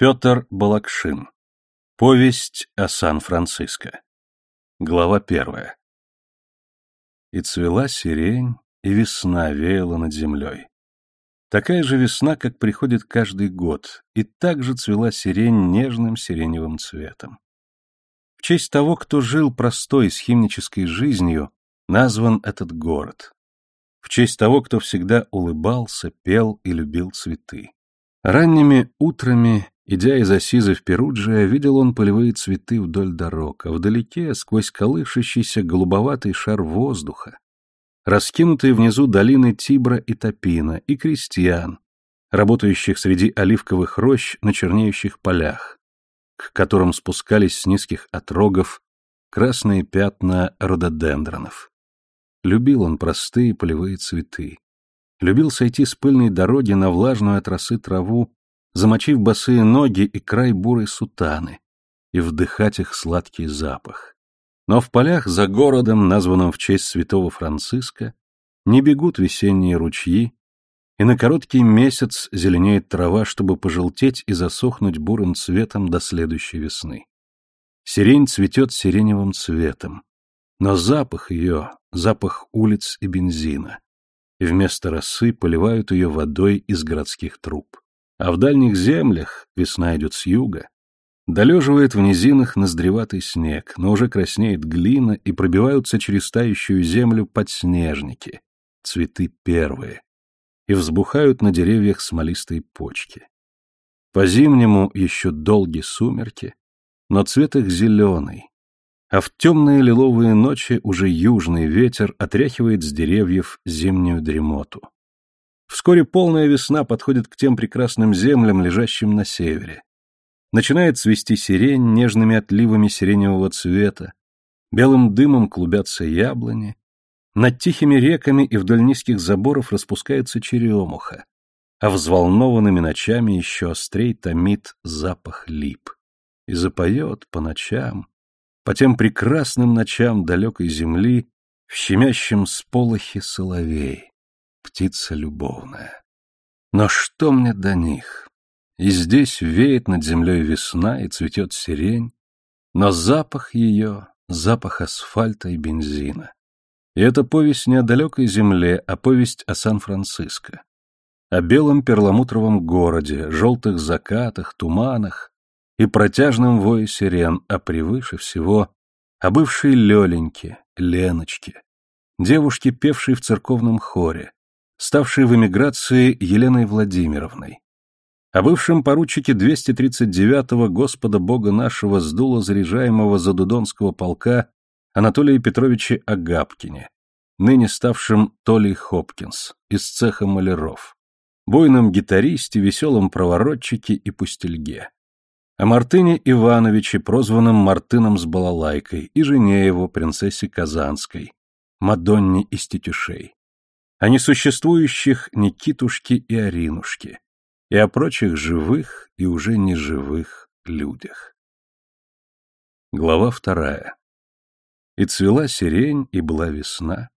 Петр Балакшин. Повесть о Сан-Франциско. Глава первая. И цвела сирень, и весна веяла над землей. Такая же весна, как приходит каждый год, и также цвела сирень нежным сиреневым цветом. В честь того, кто жил простой схимнической жизнью, назван этот город. В честь того, кто всегда улыбался, пел и любил цветы. Ранними утрами Идя из Асизы в Перуджио, видел он полевые цветы вдоль дорог, а вдалеке, сквозь колышащийся голубоватый шар воздуха, раскинутые внизу долины Тибра и Топина, и крестьян, работающих среди оливковых рощ на чернеющих полях, к которым спускались с низких отрогов красные пятна рододендронов. Любил он простые полевые цветы. Любил сойти с пыльной дороги на влажную от росы траву замочив босые ноги и край бурой сутаны, и вдыхать их сладкий запах. Но в полях за городом, названным в честь святого Франциска, не бегут весенние ручьи, и на короткий месяц зеленеет трава, чтобы пожелтеть и засохнуть бурым цветом до следующей весны. Сирень цветет сиреневым цветом, но запах ее — запах улиц и бензина, и вместо росы поливают ее водой из городских труб. А в дальних землях, весна идет с юга, долеживает в низинах наздреватый снег, но уже краснеет глина и пробиваются через тающую землю подснежники, цветы первые, и взбухают на деревьях смолистые почки. По-зимнему еще долгие сумерки, но цвет их зеленый, а в темные лиловые ночи уже южный ветер отряхивает с деревьев зимнюю дремоту. Вскоре полная весна подходит к тем прекрасным землям, лежащим на севере. Начинает цвести сирень нежными отливами сиреневого цвета, белым дымом клубятся яблони, над тихими реками и вдоль низких заборов распускается черемуха, а взволнованными ночами еще острей томит запах лип. И запоет по ночам, по тем прекрасным ночам далекой земли, в щемящем сполохе соловей птица любовная. Но что мне до них? И здесь веет над землей весна, и цветет сирень, но запах ее — запах асфальта и бензина. И это повесть не о далекой земле, а повесть о Сан-Франциско. О белом перламутровом городе, желтых закатах, туманах и протяжном вое сирен, а превыше всего о бывшей Леленьке, Леночке, девушке, певшей в церковном хоре, ставшей в эмиграции Еленой Владимировной. О бывшем поручике 239-го Господа Бога нашего сдула заряжаемого Задудонского полка Анатолия Петровича Агапкине, ныне ставшим Толей Хопкинс, из цеха маляров, буйном гитаристе, веселом проворотчике и пустельге. О Мартыне Ивановиче, прозванном Мартыном с балалайкой, и жене его, принцессе Казанской, Мадонне из Тетюшей о несуществующих Никитушке и Аринушке, и о прочих живых и уже неживых людях. Глава вторая. И цвела сирень, и была весна.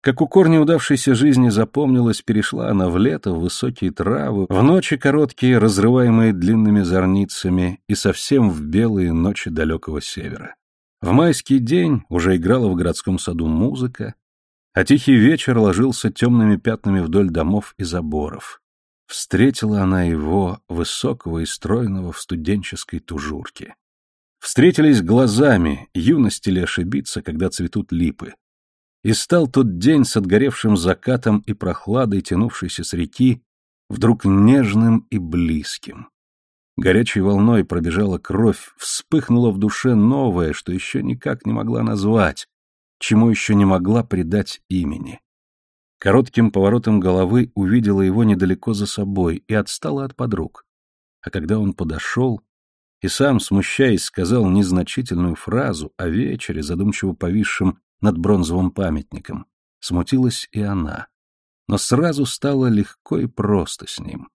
Как у корня удавшейся жизни запомнилась, перешла она в лето, в высокие травы, в ночи короткие, разрываемые длинными зорницами, и совсем в белые ночи далекого севера. В майский день уже играла в городском саду музыка, а тихий вечер ложился темными пятнами вдоль домов и заборов. Встретила она его, высокого и стройного, в студенческой тужурке. Встретились глазами, юности ли ошибиться, когда цветут липы. И стал тот день с отгоревшим закатом и прохладой, тянувшейся с реки, вдруг нежным и близким. Горячей волной пробежала кровь, вспыхнула в душе новое, что еще никак не могла назвать, чему еще не могла придать имени. Коротким поворотом головы увидела его недалеко за собой и отстала от подруг. А когда он подошел и сам, смущаясь, сказал незначительную фразу о вечере, задумчиво повисшем над бронзовым памятником, смутилась и она. Но сразу стало легко и просто с ним.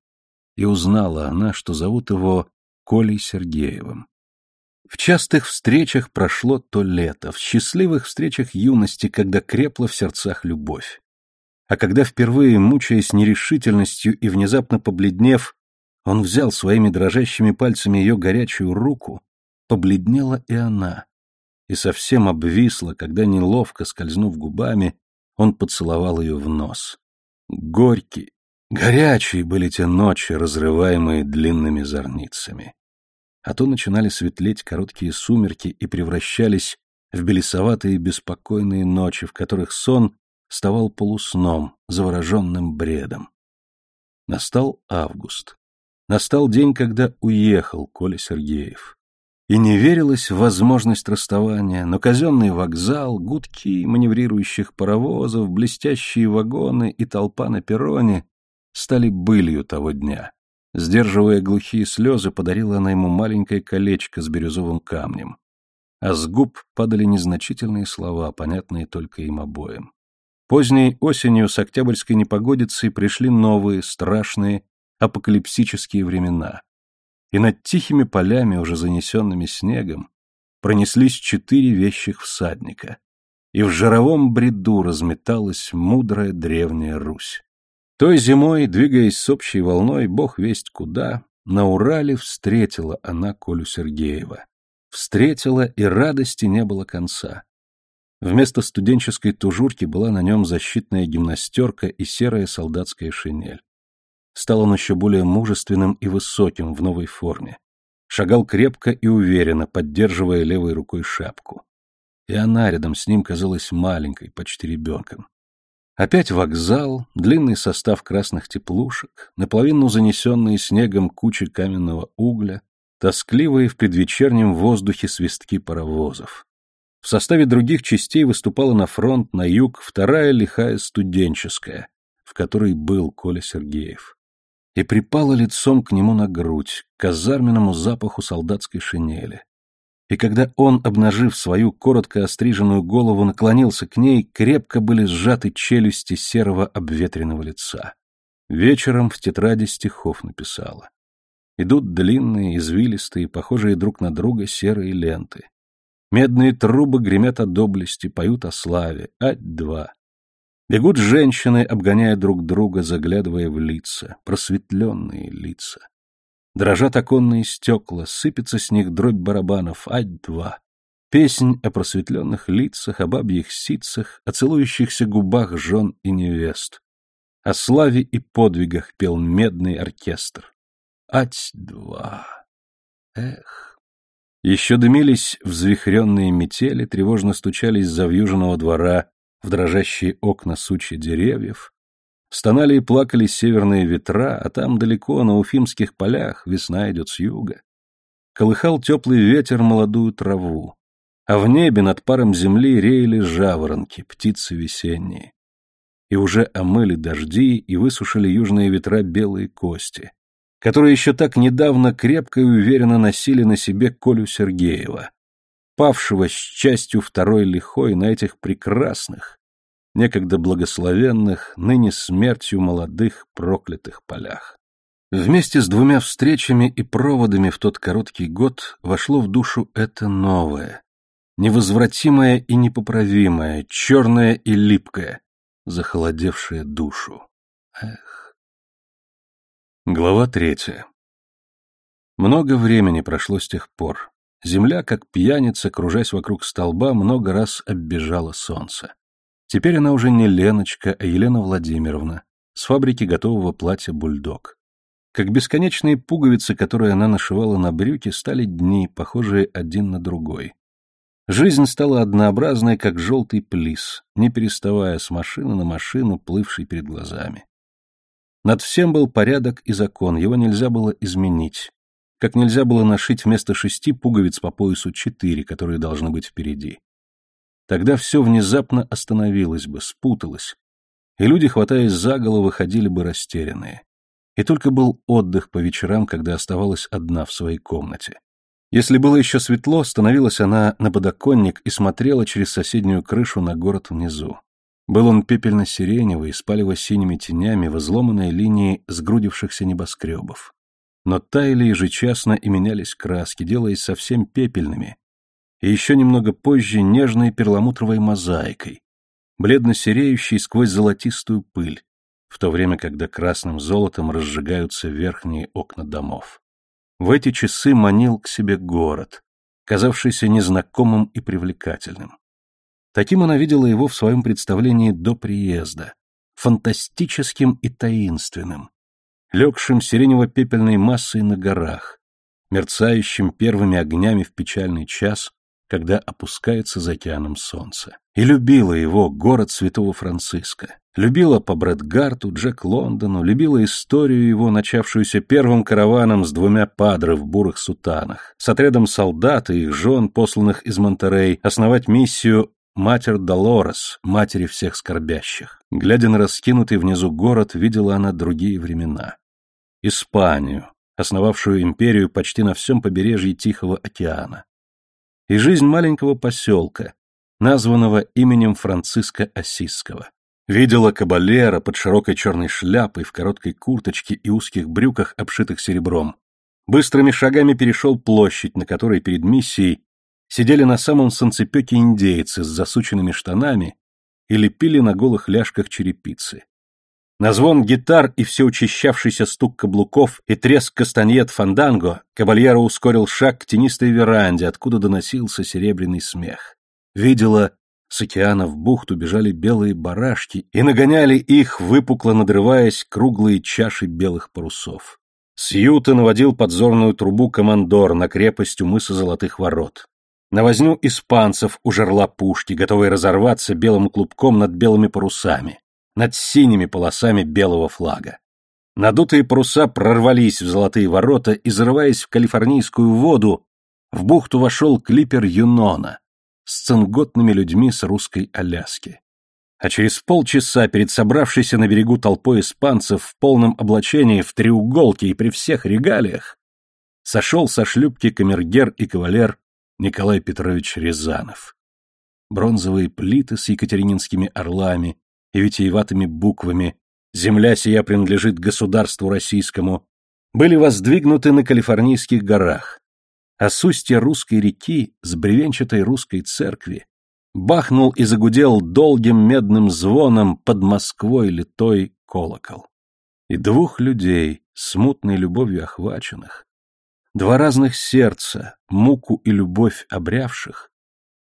И узнала она, что зовут его Колей Сергеевым. В частых встречах прошло то лето, в счастливых встречах юности, когда крепла в сердцах любовь. А когда впервые, мучаясь нерешительностью и внезапно побледнев, Он взял своими дрожащими пальцами ее горячую руку, побледнела и она, и совсем обвисла, когда, неловко скользнув губами, он поцеловал ее в нос. Горький, горячие были те ночи, разрываемые длинными зорницами. А то начинали светлеть короткие сумерки и превращались в белесоватые беспокойные ночи, в которых сон вставал полусном, завороженным бредом. Настал август. Настал день, когда уехал Коля Сергеев. И не верилось в возможность расставания, но казенный вокзал, гудки маневрирующих паровозов, блестящие вагоны и толпа на перроне стали былью того дня. Сдерживая глухие слезы, подарила она ему маленькое колечко с бирюзовым камнем. А с губ падали незначительные слова, понятные только им обоим. Поздней осенью с октябрьской непогодицей пришли новые, страшные, апокалипсические времена и над тихими полями, уже занесенными снегом, пронеслись четыре вещих всадника, и в жаровом бреду разметалась мудрая древняя Русь. Той зимой, двигаясь с общей волной, бог весть куда, на Урале встретила она Колю Сергеева. Встретила, и радости не было конца. Вместо студенческой тужурки была на нем защитная гимнастерка и серая солдатская шинель. Стал он еще более мужественным и высоким в новой форме. Шагал крепко и уверенно, поддерживая левой рукой шапку. И она рядом с ним казалась маленькой, почти ребенком. Опять вокзал, длинный состав красных теплушек, наполовину занесенные снегом кучи каменного угля, тоскливые в предвечернем воздухе свистки паровозов. В составе других частей выступала на фронт, на юг, вторая лихая студенческая, в которой был Коля Сергеев и припала лицом к нему на грудь, к казарменному запаху солдатской шинели. И когда он, обнажив свою коротко остриженную голову, наклонился к ней, крепко были сжаты челюсти серого обветренного лица. Вечером в тетради стихов написала. Идут длинные, извилистые, похожие друг на друга серые ленты. Медные трубы гремят о доблести, поют о славе. Ать-два. Бегут женщины, обгоняя друг друга, заглядывая в лица, просветленные лица. Дрожат оконные стекла, сыпется с них дробь барабанов, ать-два. Песнь о просветленных лицах, о бабьих ситцах, о целующихся губах жен и невест. О славе и подвигах пел медный оркестр. Ать-два. Эх. Еще дымились взвихренные метели, тревожно стучались за вьюжного двора в дрожащие окна сучья деревьев, стонали и плакали северные ветра, а там далеко, на уфимских полях, весна идет с юга. Колыхал теплый ветер молодую траву, а в небе над паром земли реяли жаворонки, птицы весенние. И уже омыли дожди и высушили южные ветра белые кости, которые еще так недавно крепко и уверенно носили на себе Колю Сергеева, павшего с частью второй лихой на этих прекрасных, некогда благословенных, ныне смертью молодых проклятых полях. Вместе с двумя встречами и проводами в тот короткий год вошло в душу это новое, невозвратимое и непоправимое, черное и липкое, захолодевшее душу. Эх. Глава третья. Много времени прошло с тех пор. Земля, как пьяница, кружась вокруг столба, много раз оббежала солнце. Теперь она уже не Леночка, а Елена Владимировна, с фабрики готового платья «Бульдог». Как бесконечные пуговицы, которые она нашивала на брюки, стали дни, похожие один на другой. Жизнь стала однообразной, как желтый плис, не переставая с машины на машину, плывшей перед глазами. Над всем был порядок и закон, его нельзя было изменить, как нельзя было нашить вместо шести пуговиц по поясу четыре, которые должны быть впереди. Тогда все внезапно остановилось бы, спуталось, и люди, хватаясь за голову, ходили бы растерянные. И только был отдых по вечерам, когда оставалась одна в своей комнате. Если было еще светло, становилась она на подоконник и смотрела через соседнюю крышу на город внизу. Был он пепельно-сиреневый, с палево-синими тенями в изломанной линии сгрудившихся небоскребов но таяли ежечасно и менялись краски, делаясь совсем пепельными, и еще немного позже нежной перламутровой мозаикой, бледно сереющей сквозь золотистую пыль, в то время, когда красным золотом разжигаются верхние окна домов. В эти часы манил к себе город, казавшийся незнакомым и привлекательным. Таким она видела его в своем представлении до приезда, фантастическим и таинственным, легшим сиренево-пепельной массой на горах, мерцающим первыми огнями в печальный час, когда опускается за океаном солнце. И любила его, город святого Франциска. Любила по Брэдгарту, Джек Лондону, любила историю его, начавшуюся первым караваном с двумя падры в бурых сутанах, с отрядом солдат и их жен, посланных из Монтерей, основать миссию Матер Долорес, матери всех скорбящих. Глядя на раскинутый внизу город, видела она другие времена. Испанию, основавшую империю почти на всем побережье Тихого океана. И жизнь маленького поселка, названного именем Франциска Осисского. Видела кабалера под широкой черной шляпой в короткой курточке и узких брюках, обшитых серебром. Быстрыми шагами перешел площадь, на которой перед миссией сидели на самом санцепёке индейцы с засученными штанами и лепили на голых ляжках черепицы. На звон гитар и все учащавшийся стук каблуков и треск кастаньет фанданго кабальеро ускорил шаг к тенистой веранде, откуда доносился серебряный смех. Видела, с океана в бухту бежали белые барашки и нагоняли их, выпукло надрываясь, круглые чаши белых парусов. С юта наводил подзорную трубу командор на крепость у мыса Золотых Ворот на возню испанцев у жерла пушки, готовые разорваться белым клубком над белыми парусами, над синими полосами белого флага. Надутые паруса прорвались в золотые ворота и, зарываясь в калифорнийскую воду, в бухту вошел клипер Юнона с цинготными людьми с русской Аляски. А через полчаса перед собравшейся на берегу толпой испанцев в полном облачении, в треуголке и при всех регалиях, сошел со шлюпки камергер и кавалер Николай Петрович Рязанов. Бронзовые плиты с екатерининскими орлами и витиеватыми буквами «Земля сия принадлежит государству российскому» были воздвигнуты на Калифорнийских горах, а с русской реки с бревенчатой русской церкви бахнул и загудел долгим медным звоном под Москвой литой колокол. И двух людей, смутной любовью охваченных, Два разных сердца, муку и любовь обрявших,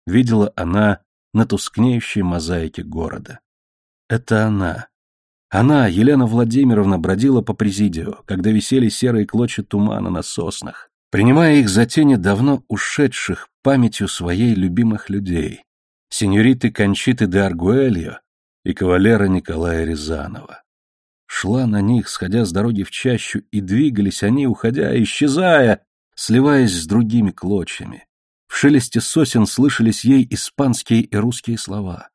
видела она на тускнеющей мозаике города. Это она. Она, Елена Владимировна, бродила по президио, когда висели серые клочья тумана на соснах, принимая их за тени давно ушедших памятью своей любимых людей, сеньориты Кончиты де Аргуэльо и кавалера Николая Рязанова шла на них, сходя с дороги в чащу, и двигались они, уходя, исчезая, сливаясь с другими клочьями. В шелесте сосен слышались ей испанские и русские слова.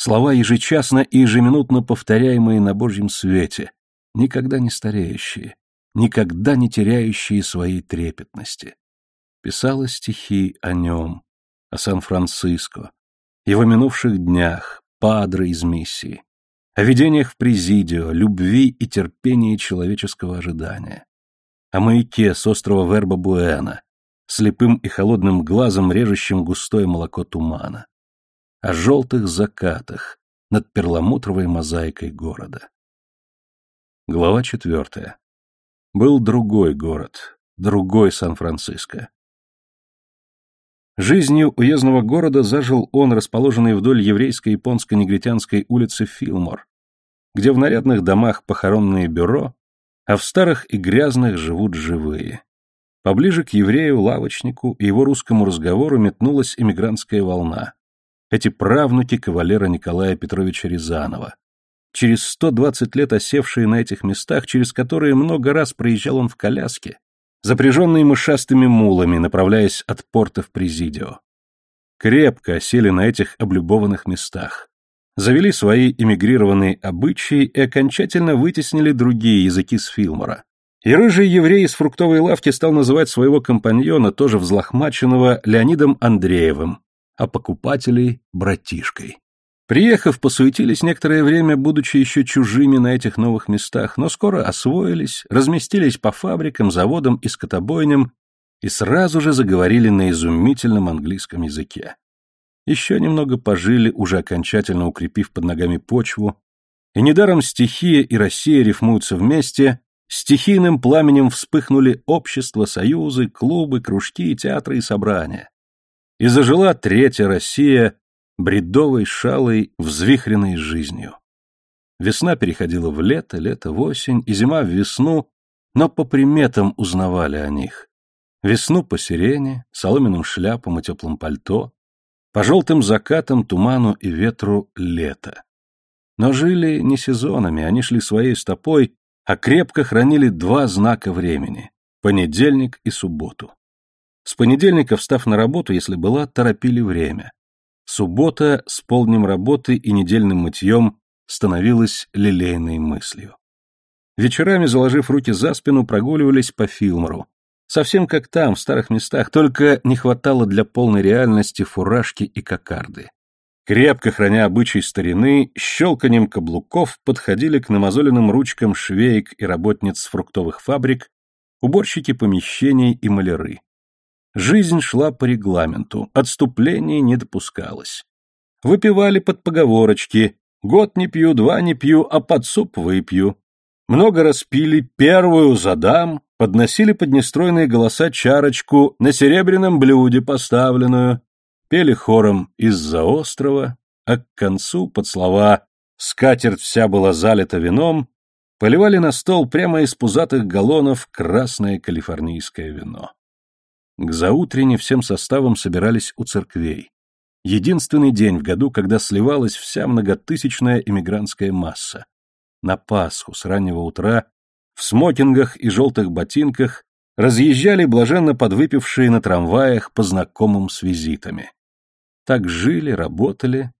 Слова ежечасно и ежеминутно повторяемые на Божьем свете, никогда не стареющие, никогда не теряющие своей трепетности. Писала стихи о нем, о Сан-Франциско, его минувших днях, падре из миссии о видениях в Президио, любви и терпении человеческого ожидания, о маяке с острова Верба-Буэна, слепым и холодным глазом режущим густое молоко тумана, о желтых закатах над перламутровой мозаикой города. Глава четвертая. Был другой город, другой Сан-Франциско. Жизнью уездного города зажил он, расположенный вдоль еврейско-японско-негритянской улицы Филмор, где в нарядных домах похоронные бюро, а в старых и грязных живут живые. Поближе к еврею-лавочнику и его русскому разговору метнулась эмигрантская волна. Эти правнуки кавалера Николая Петровича Рязанова, через 120 лет осевшие на этих местах, через которые много раз проезжал он в коляске, запряженные мышастыми мулами, направляясь от порта в Президио. Крепко осели на этих облюбованных местах. Завели свои эмигрированные обычаи и окончательно вытеснили другие языки с Филмора. И рыжий еврей из фруктовой лавки стал называть своего компаньона, тоже взлохмаченного, Леонидом Андреевым, а покупателей — братишкой. Приехав, посуетились некоторое время, будучи еще чужими на этих новых местах, но скоро освоились, разместились по фабрикам, заводам и скотобойням и сразу же заговорили на изумительном английском языке. Еще немного пожили, уже окончательно укрепив под ногами почву, И недаром стихия и Россия рифмуются вместе, стихийным пламенем вспыхнули общества, союзы, клубы, кружки, театры и собрания. И зажила третья Россия, бредовой шалой, взвихренной жизнью. Весна переходила в лето, лето в осень, и зима в весну, но по приметам узнавали о них. Весну по сирене, соломенным шляпам и теплым пальто, по желтым закатам, туману и ветру лето. Но жили не сезонами, они шли своей стопой, а крепко хранили два знака времени — понедельник и субботу. С понедельника, встав на работу, если была, торопили время. Суббота с полднем работы и недельным мытьем становилась лилейной мыслью. Вечерами, заложив руки за спину, прогуливались по Филмору. Совсем как там, в старых местах, только не хватало для полной реальности фуражки и кокарды. Крепко храня обычай старины, щелканием каблуков подходили к намазоленным ручкам швеек и работниц фруктовых фабрик, уборщики помещений и маляры. Жизнь шла по регламенту, отступлений не допускалось. Выпивали под поговорочки «год не пью, два не пью, а под суп выпью». Много распили, первую задам, подносили под нестройные голоса чарочку на серебряном блюде поставленную, пели хором «Из-за острова», а к концу под слова «Скатерть вся была залита вином» поливали на стол прямо из пузатых галлонов красное калифорнийское вино. К заутрене всем составом собирались у церквей. Единственный день в году, когда сливалась вся многотысячная эмигрантская масса. На Пасху с раннего утра в смокингах и желтых ботинках разъезжали блаженно подвыпившие на трамваях по знакомым с визитами. Так жили, работали,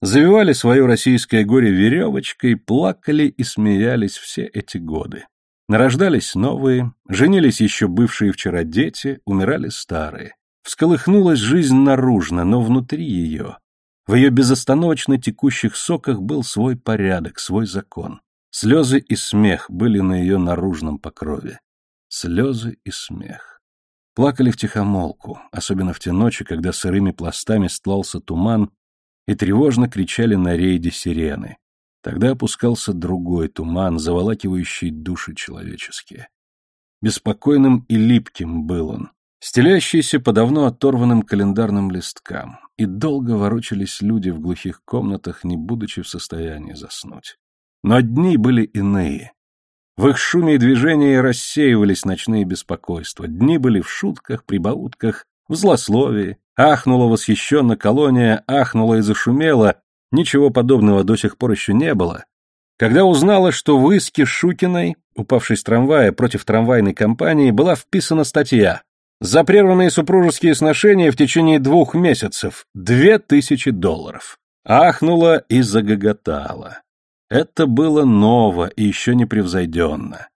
завивали свое российское горе веревочкой, плакали и смеялись все эти годы. Нарождались новые, женились еще бывшие вчера дети, умирали старые. Всколыхнулась жизнь наружно, но внутри ее, в ее безостановочно текущих соках был свой порядок, свой закон. Слезы и смех были на ее наружном покрове. Слезы и смех. Плакали втихомолку, особенно в те ночи, когда сырыми пластами стлался туман, и тревожно кричали на рейде сирены. Тогда опускался другой туман, заволакивающий души человеческие. Беспокойным и липким был он, стелящийся по давно оторванным календарным листкам, и долго ворочались люди в глухих комнатах, не будучи в состоянии заснуть. Но дни были иные. В их шуме и движении рассеивались ночные беспокойства. Дни были в шутках, прибаутках, в злословии. Ахнула восхищенно колония, ахнула и зашумела, Ничего подобного до сих пор еще не было. Когда узнала, что в иске Шукиной, упавшей с трамвая против трамвайной компании, была вписана статья «За прерванные супружеские сношения в течение двух месяцев две тысячи долларов». Ахнула и загоготала. Это было ново и еще непревзойденно.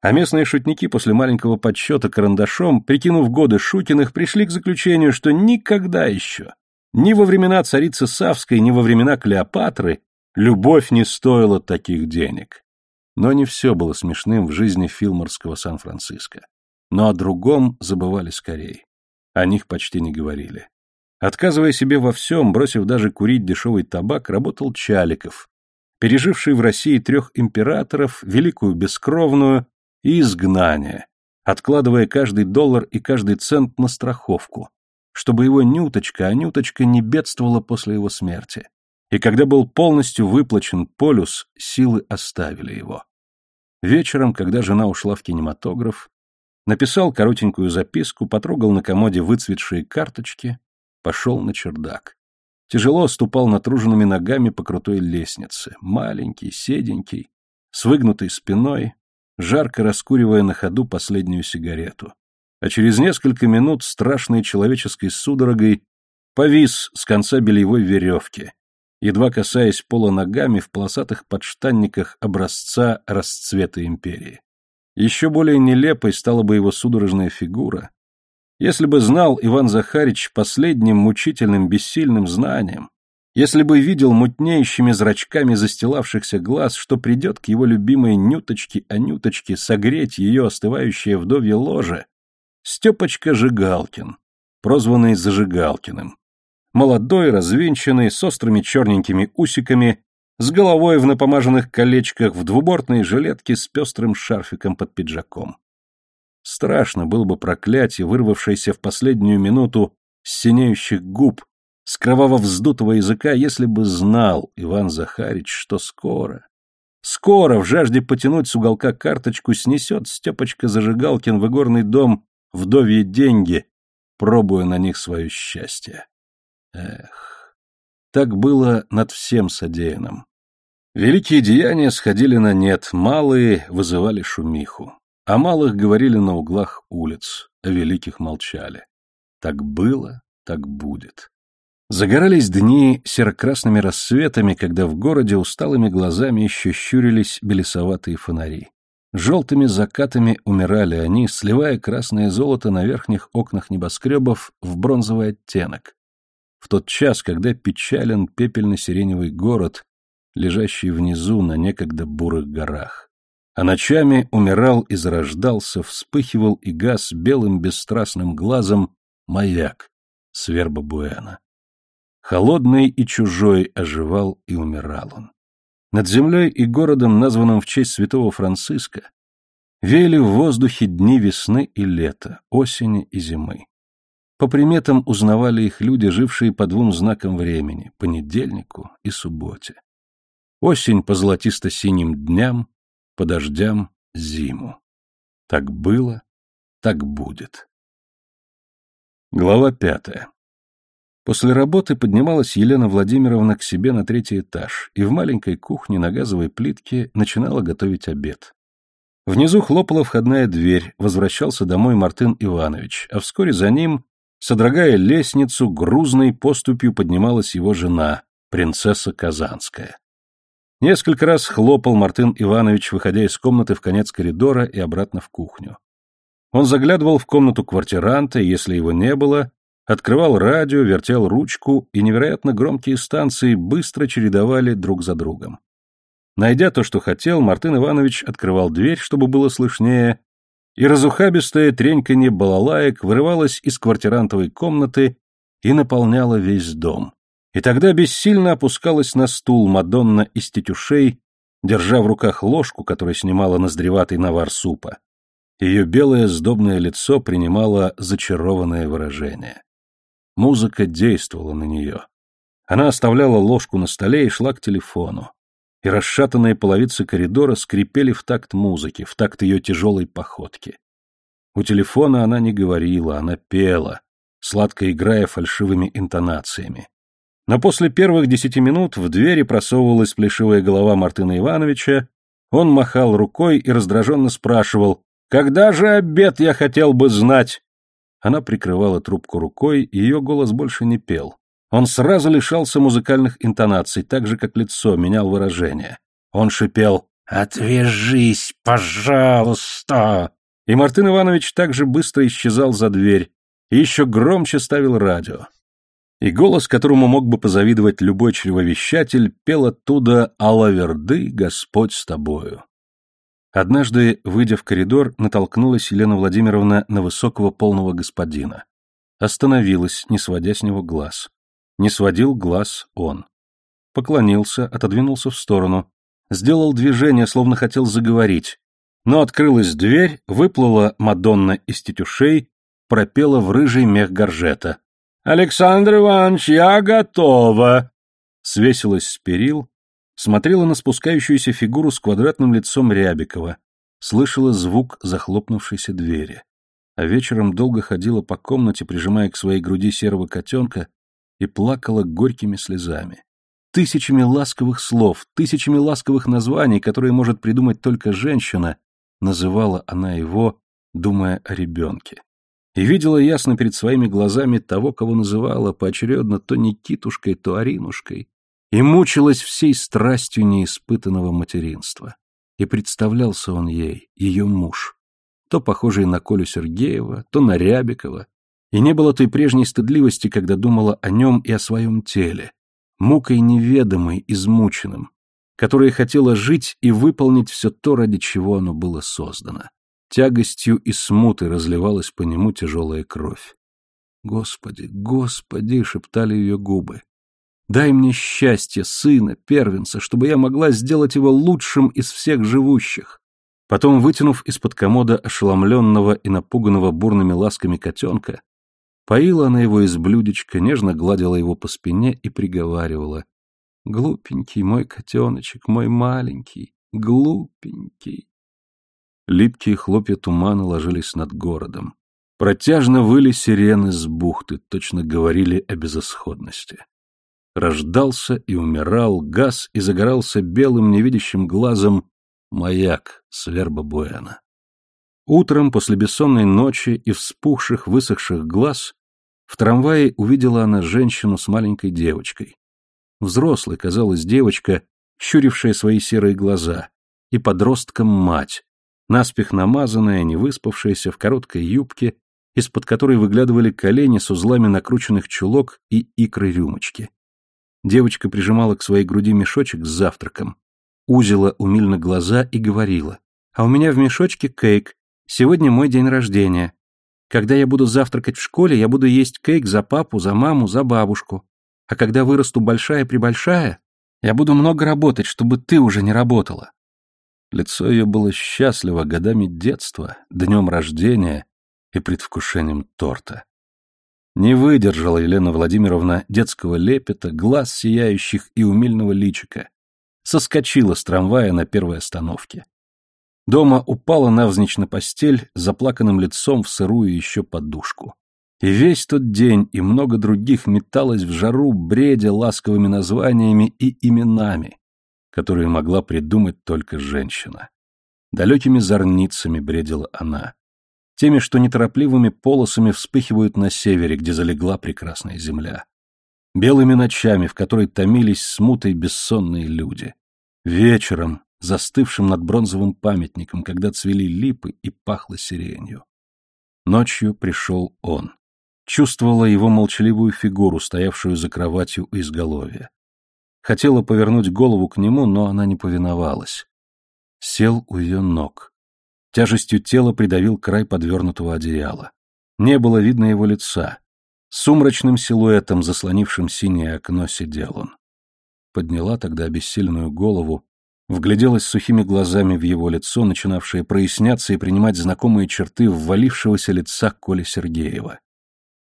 А местные шутники после маленького подсчета карандашом, прикинув годы Шукиных, пришли к заключению, что никогда еще ни во времена царицы Савской, ни во времена Клеопатры любовь не стоила таких денег. Но не все было смешным в жизни филморского Сан-Франциско. Но о другом забывали скорее. О них почти не говорили. Отказывая себе во всем, бросив даже курить дешевый табак, работал Чаликов, переживший в России трех императоров, великую бескровную и изгнание, откладывая каждый доллар и каждый цент на страховку, чтобы его Нюточка, а Нюточка не бедствовала после его смерти. И когда был полностью выплачен полюс, силы оставили его. Вечером, когда жена ушла в кинематограф, написал коротенькую записку, потрогал на комоде выцветшие карточки, пошел на чердак. Тяжело ступал натруженными ногами по крутой лестнице, маленький, седенький, с выгнутой спиной, жарко раскуривая на ходу последнюю сигарету а через несколько минут страшной человеческой судорогой повис с конца бельевой веревки, едва касаясь пола ногами в полосатых подштанниках образца расцвета империи. Еще более нелепой стала бы его судорожная фигура, если бы знал Иван Захарич последним мучительным бессильным знанием, если бы видел мутнеющими зрачками застилавшихся глаз, что придет к его любимой Нюточке-Анюточке согреть ее остывающее вдовье ложе, Степочка Жигалкин, прозванный Зажигалкиным. Молодой, развинченный, с острыми черненькими усиками, с головой в напомаженных колечках, в двубортной жилетке с пестрым шарфиком под пиджаком. Страшно было бы проклятие, вырвавшееся в последнюю минуту с синеющих губ, с кроваво-вздутого языка, если бы знал Иван Захарич, что скоро, скоро в жажде потянуть с уголка карточку снесет Степочка Зажигалкин в игорный дом вдовье деньги, пробуя на них свое счастье. Эх, так было над всем содеянным. Великие деяния сходили на нет, малые вызывали шумиху. О малых говорили на углах улиц, о великих молчали. Так было, так будет. Загорались дни серокрасными рассветами, когда в городе усталыми глазами еще щурились белесоватые фонари. Желтыми закатами умирали они, сливая красное золото на верхних окнах небоскребов в бронзовый оттенок. В тот час, когда печален пепельно-сиреневый город, лежащий внизу на некогда бурых горах. А ночами умирал и зарождался, вспыхивал и гас белым бесстрастным глазом маяк с верба Буэна. Холодный и чужой оживал и умирал он. Над землей и городом, названным в честь святого Франциска, веяли в воздухе дни весны и лета, осени и зимы. По приметам узнавали их люди, жившие по двум знакам времени — понедельнику и субботе. Осень по золотисто-синим дням, по дождям — зиму. Так было, так будет. Глава пятая. После работы поднималась Елена Владимировна к себе на третий этаж и в маленькой кухне на газовой плитке начинала готовить обед. Внизу хлопала входная дверь, возвращался домой Мартын Иванович, а вскоре за ним, содрогая лестницу, грузной поступью поднималась его жена, принцесса Казанская. Несколько раз хлопал Мартын Иванович, выходя из комнаты в конец коридора и обратно в кухню. Он заглядывал в комнату квартиранта, если его не было, Открывал радио, вертел ручку, и невероятно громкие станции быстро чередовали друг за другом. Найдя то, что хотел, Мартын Иванович открывал дверь, чтобы было слышнее, и разухабистое треньканье балалаек вырывалось из квартирантовой комнаты и наполняло весь дом. И тогда бессильно опускалась на стул Мадонна из тетюшей, держа в руках ложку, которая снимала ноздреватый навар супа. Ее белое сдобное лицо принимало зачарованное выражение. Музыка действовала на нее. Она оставляла ложку на столе и шла к телефону. И расшатанные половицы коридора скрипели в такт музыки, в такт ее тяжелой походки. У телефона она не говорила, она пела, сладко играя фальшивыми интонациями. Но после первых десяти минут в двери просовывалась плешивая голова Мартына Ивановича, он махал рукой и раздраженно спрашивал, «Когда же обед я хотел бы знать?» Она прикрывала трубку рукой, и ее голос больше не пел. Он сразу лишался музыкальных интонаций, так же, как лицо менял выражение. Он шипел «Отвяжись, пожалуйста!» И Мартын Иванович также быстро исчезал за дверь, и еще громче ставил радио. И голос, которому мог бы позавидовать любой чревовещатель, пел оттуда «Алаверды, Господь с тобою». Однажды, выйдя в коридор, натолкнулась Елена Владимировна на высокого полного господина. Остановилась, не сводя с него глаз. Не сводил глаз он. Поклонился, отодвинулся в сторону. Сделал движение, словно хотел заговорить. Но открылась дверь, выплыла Мадонна из тетюшей, пропела в рыжий мех горжета. «Александр Иванович, я готова!» Свесилась с перил, смотрела на спускающуюся фигуру с квадратным лицом Рябикова, слышала звук захлопнувшейся двери. А вечером долго ходила по комнате, прижимая к своей груди серого котенка, и плакала горькими слезами. Тысячами ласковых слов, тысячами ласковых названий, которые может придумать только женщина, называла она его, думая о ребенке. И видела ясно перед своими глазами того, кого называла поочередно то Никитушкой, то Аринушкой, и мучилась всей страстью неиспытанного материнства. И представлялся он ей, ее муж, то похожий на Колю Сергеева, то на Рябикова, и не было той прежней стыдливости, когда думала о нем и о своем теле, мукой неведомой, измученным, которое хотело жить и выполнить все то, ради чего оно было создано. Тягостью и смутой разливалась по нему тяжелая кровь. «Господи, Господи!» — шептали ее губы. Дай мне счастье, сына, первенца, чтобы я могла сделать его лучшим из всех живущих. Потом, вытянув из-под комода ошеломленного и напуганного бурными ласками котенка, поила она его из блюдечка, нежно гладила его по спине и приговаривала. «Глупенький мой котеночек, мой маленький, глупенький». Липкие хлопья тумана ложились над городом. Протяжно выли сирены с бухты, точно говорили о безысходности. Рождался и умирал, газ и загорался белым невидящим глазом маяк с Буэна. Утром, после бессонной ночи и вспухших, высохших глаз, в трамвае увидела она женщину с маленькой девочкой. Взрослой казалась девочка, щурившая свои серые глаза, и подростком мать, наспех намазанная, не выспавшаяся в короткой юбке, из-под которой выглядывали колени с узлами накрученных чулок и икры рюмочки. Девочка прижимала к своей груди мешочек с завтраком, узила умильно глаза и говорила, «А у меня в мешочке кейк. Сегодня мой день рождения. Когда я буду завтракать в школе, я буду есть кейк за папу, за маму, за бабушку. А когда вырасту большая-пребольшая, я буду много работать, чтобы ты уже не работала». Лицо ее было счастливо годами детства, днем рождения и предвкушением торта. Не выдержала Елена Владимировна детского лепета, глаз сияющих и умильного личика. Соскочила с трамвая на первой остановке. Дома упала навзничь на постель, заплаканным лицом в сырую еще подушку. И весь тот день и много других металась в жару, бредя ласковыми названиями и именами, которые могла придумать только женщина. Далекими зорницами бредила она теми, что неторопливыми полосами вспыхивают на севере, где залегла прекрасная земля. Белыми ночами, в которой томились смутой бессонные люди. Вечером, застывшим над бронзовым памятником, когда цвели липы и пахло сиренью. Ночью пришел он. Чувствовала его молчаливую фигуру, стоявшую за кроватью у изголовья. Хотела повернуть голову к нему, но она не повиновалась. Сел у ее ног. Тяжестью тела придавил край подвернутого одеяла. Не было видно его лица. Сумрачным силуэтом, заслонившим синее окно, сидел он. Подняла тогда обессиленную голову, вгляделась сухими глазами в его лицо, начинавшее проясняться и принимать знакомые черты ввалившегося лица Коли Сергеева.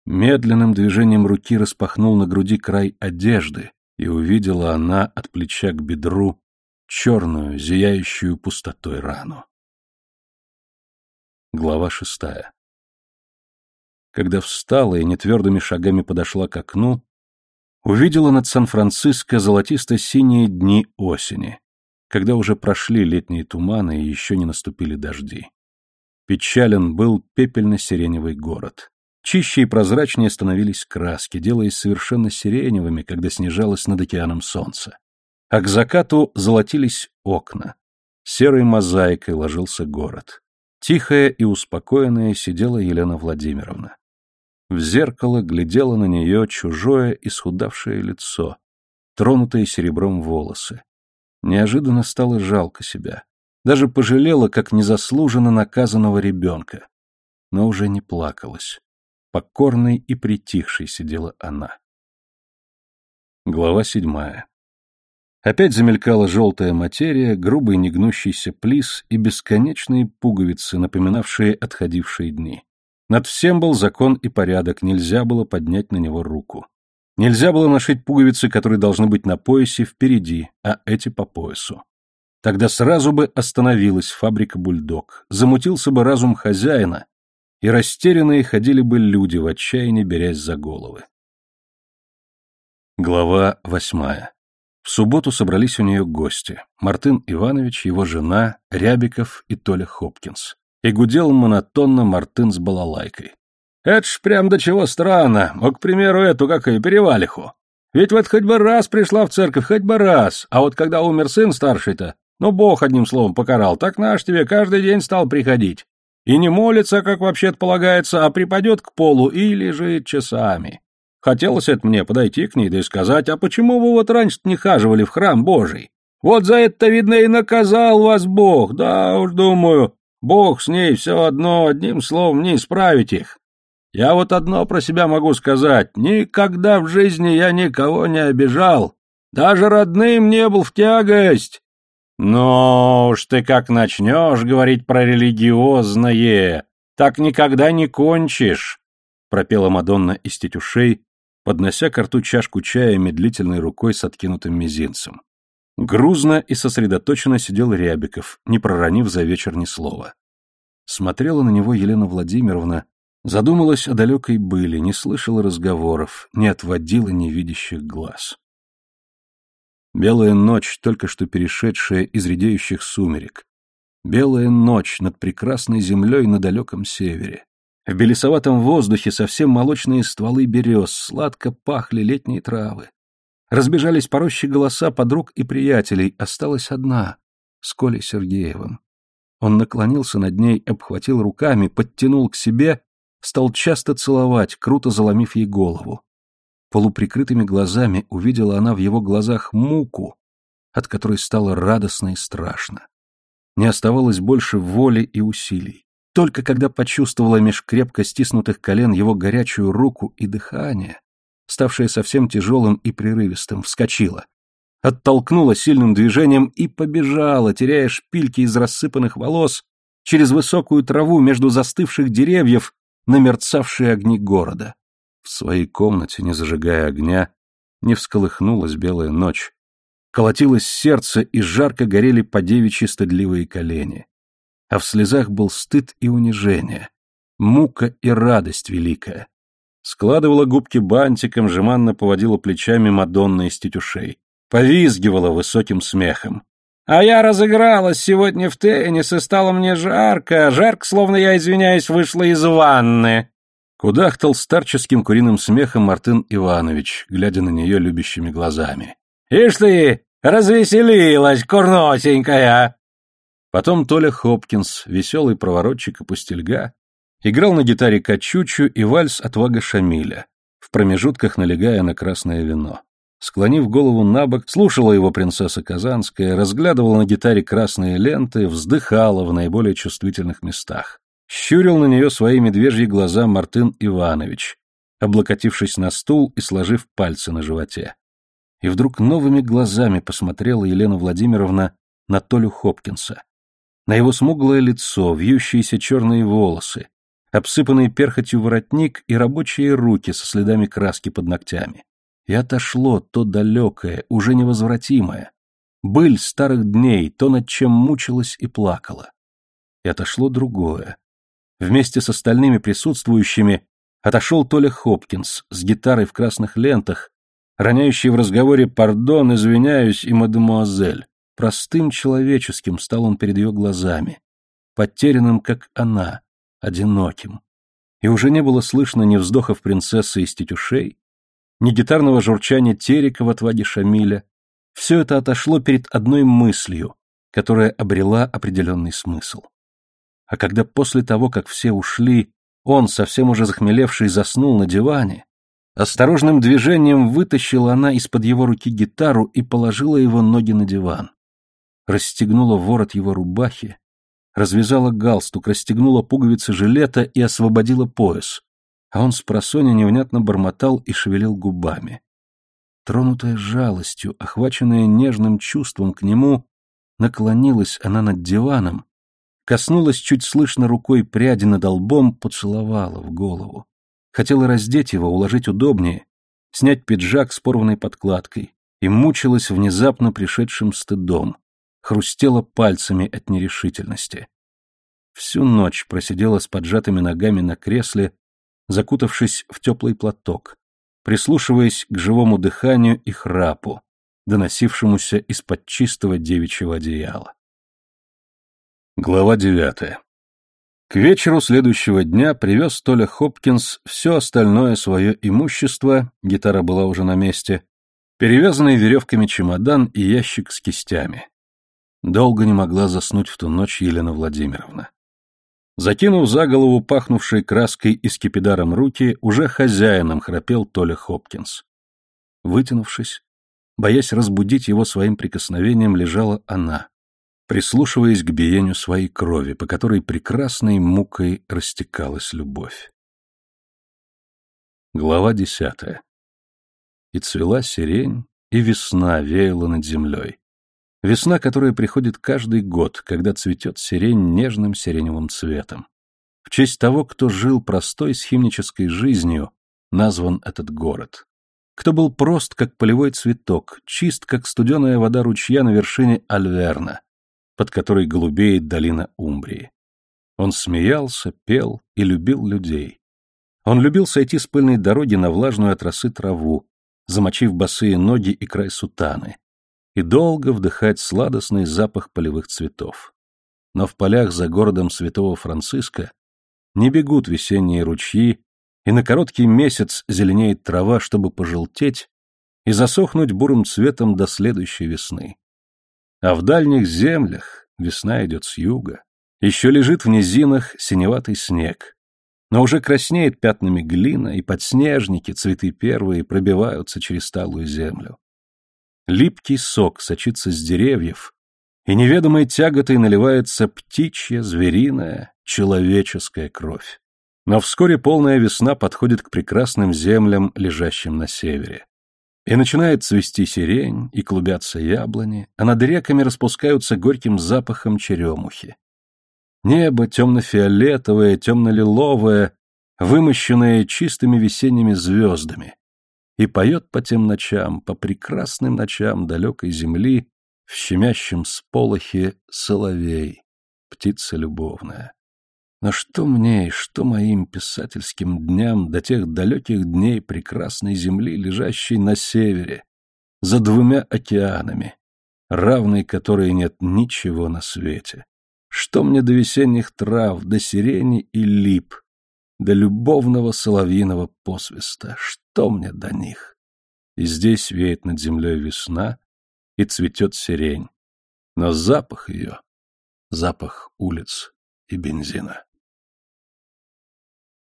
Медленным движением руки распахнул на груди край одежды, и увидела она от плеча к бедру черную, зияющую пустотой рану. Глава шестая. Когда встала и нетвердыми шагами подошла к окну, увидела над Сан-Франциско золотисто-синие дни осени, когда уже прошли летние туманы и еще не наступили дожди. Печален был пепельно-сиреневый город. Чище и прозрачнее становились краски, делаясь совершенно сиреневыми, когда снижалось над океаном солнце. А к закату золотились окна. Серой мозаикой ложился город. Тихая и успокоенная сидела Елена Владимировна. В зеркало глядело на нее чужое исхудавшее лицо, тронутые серебром волосы. Неожиданно стало жалко себя. Даже пожалела, как незаслуженно наказанного ребенка. Но уже не плакалась. Покорной и притихшей сидела она. Глава седьмая. Опять замелькала желтая материя, грубый негнущийся плис и бесконечные пуговицы, напоминавшие отходившие дни. Над всем был закон и порядок, нельзя было поднять на него руку. Нельзя было нашить пуговицы, которые должны быть на поясе впереди, а эти по поясу. Тогда сразу бы остановилась фабрика «Бульдог», замутился бы разум хозяина, и растерянные ходили бы люди в отчаянии, берясь за головы. Глава восьмая в субботу собрались у нее гости. Мартын Иванович, его жена, Рябиков и Толя Хопкинс. И гудел монотонно Мартын с балалайкой. «Это ж прям до чего странно. Вот, к примеру, эту, как ее, перевалиху. Ведь вот хоть бы раз пришла в церковь, хоть бы раз. А вот когда умер сын старший-то, ну, Бог одним словом покарал, так наш тебе каждый день стал приходить. И не молится, как вообще-то полагается, а припадет к полу и лежит часами. Хотелось это мне подойти к ней да и сказать, а почему вы вот раньше не хаживали в храм Божий? Вот за это, видно, и наказал вас Бог, да уж думаю, Бог с ней все одно, одним словом, не исправить их. Я вот одно про себя могу сказать. Никогда в жизни я никого не обижал. Даже родным не был в тягость. Но уж ты как начнешь говорить про религиозное, так никогда не кончишь, пропела Мадонна из тетюшей, поднося к рту чашку чая медлительной рукой с откинутым мизинцем. Грузно и сосредоточенно сидел Рябиков, не проронив за вечер ни слова. Смотрела на него Елена Владимировна, задумалась о далекой были, не слышала разговоров, не отводила невидящих глаз. Белая ночь, только что перешедшая из редеющих сумерек. Белая ночь над прекрасной землей на далеком севере. В белесоватом воздухе совсем молочные стволы берез, сладко пахли летние травы. Разбежались по голоса подруг и приятелей, осталась одна, с Колей Сергеевым. Он наклонился над ней, обхватил руками, подтянул к себе, стал часто целовать, круто заломив ей голову. Полуприкрытыми глазами увидела она в его глазах муку, от которой стало радостно и страшно. Не оставалось больше воли и усилий. Только когда почувствовала меж крепко стиснутых колен его горячую руку и дыхание, ставшее совсем тяжелым и прерывистым, вскочила. Оттолкнула сильным движением и побежала, теряя шпильки из рассыпанных волос, через высокую траву между застывших деревьев на мерцавшие огни города. В своей комнате, не зажигая огня, не всколыхнулась белая ночь. Колотилось сердце, и жарко горели по девичьи стыдливые колени. А в слезах был стыд и унижение, мука и радость великая. Складывала губки бантиком, жеманно поводила плечами Мадонна из тетюшей. Повизгивала высоким смехом. «А я разыгралась сегодня в теннис, и стало мне жарко. Жарко, словно я, извиняюсь, вышла из ванны. Кудахтал старческим куриным смехом Мартын Иванович, глядя на нее любящими глазами. «Ишь ты, развеселилась, курносенькая!» Потом Толя Хопкинс, веселый проворотчик и пустельга, играл на гитаре качучу и вальс «Отвага Шамиля», в промежутках налегая на красное вино. Склонив голову на бок, слушала его принцесса Казанская, разглядывала на гитаре красные ленты, вздыхала в наиболее чувствительных местах. Щурил на нее свои медвежьи глаза Мартын Иванович, облокотившись на стул и сложив пальцы на животе. И вдруг новыми глазами посмотрела Елена Владимировна на Толю Хопкинса. На его смуглое лицо, вьющиеся черные волосы, обсыпанный перхотью воротник и рабочие руки со следами краски под ногтями. И отошло то далекое, уже невозвратимое. Быль старых дней, то, над чем мучилась и плакала. И отошло другое, Вместе с остальными присутствующими отошел Толя Хопкинс с гитарой в красных лентах, роняющий в разговоре «пардон», «извиняюсь» и «мадемуазель». Простым человеческим стал он перед ее глазами, потерянным, как она, одиноким. И уже не было слышно ни вздохов принцессы из тетюшей, ни гитарного журчания Терека в отваге Шамиля. Все это отошло перед одной мыслью, которая обрела определенный смысл. А когда после того, как все ушли, он, совсем уже захмелевший, заснул на диване, осторожным движением вытащила она из-под его руки гитару и положила его ноги на диван. Расстегнула ворот его рубахи, развязала галстук, расстегнула пуговицы жилета и освободила пояс, а он с просонья невнятно бормотал и шевелил губами. Тронутая жалостью, охваченная нежным чувством к нему, наклонилась она над диваном Коснулась чуть слышно рукой пряди над лбом, поцеловала в голову. Хотела раздеть его, уложить удобнее, снять пиджак с порванной подкладкой и мучилась внезапно пришедшим стыдом, хрустела пальцами от нерешительности. Всю ночь просидела с поджатыми ногами на кресле, закутавшись в теплый платок, прислушиваясь к живому дыханию и храпу, доносившемуся из-под чистого девичьего одеяла. Глава девятая. К вечеру следующего дня привез Толя Хопкинс все остальное свое имущество, гитара была уже на месте, перевязанный веревками чемодан и ящик с кистями. Долго не могла заснуть в ту ночь Елена Владимировна. Закинув за голову пахнувшей краской и скипидаром руки, уже хозяином храпел Толя Хопкинс. Вытянувшись, боясь разбудить его своим прикосновением, лежала она — прислушиваясь к биению своей крови, по которой прекрасной мукой растекалась любовь. Глава десятая. И цвела сирень, и весна веяла над землей. Весна, которая приходит каждый год, когда цветет сирень нежным сиреневым цветом. В честь того, кто жил простой схимнической жизнью, назван этот город. Кто был прост, как полевой цветок, чист, как студеная вода ручья на вершине Альверна, под которой голубеет долина Умбрии. Он смеялся, пел и любил людей. Он любил сойти с пыльной дороги на влажную от росы траву, замочив босые ноги и край сутаны, и долго вдыхать сладостный запах полевых цветов. Но в полях за городом святого Франциска не бегут весенние ручьи, и на короткий месяц зеленеет трава, чтобы пожелтеть и засохнуть бурым цветом до следующей весны. А в дальних землях весна идет с юга, еще лежит в низинах синеватый снег, но уже краснеет пятнами глина, и подснежники, цветы первые, пробиваются через сталую землю. Липкий сок сочится с деревьев, и неведомой тяготой наливается птичья, звериная, человеческая кровь. Но вскоре полная весна подходит к прекрасным землям, лежащим на севере. И начинает цвести сирень, и клубятся яблони, а над реками распускаются горьким запахом черемухи. Небо темно-фиолетовое, темно-лиловое, вымощенное чистыми весенними звездами, и поет по тем ночам, по прекрасным ночам далекой земли, в щемящем сполохе соловей, птица любовная. Но что мне и что моим писательским дням до тех далеких дней прекрасной земли, лежащей на севере, за двумя океанами, равной которой нет ничего на свете? Что мне до весенних трав, до сирени и лип, до любовного соловьиного посвиста? Что мне до них? И здесь веет над землей весна, и цветет сирень. Но запах ее — запах улиц и бензина.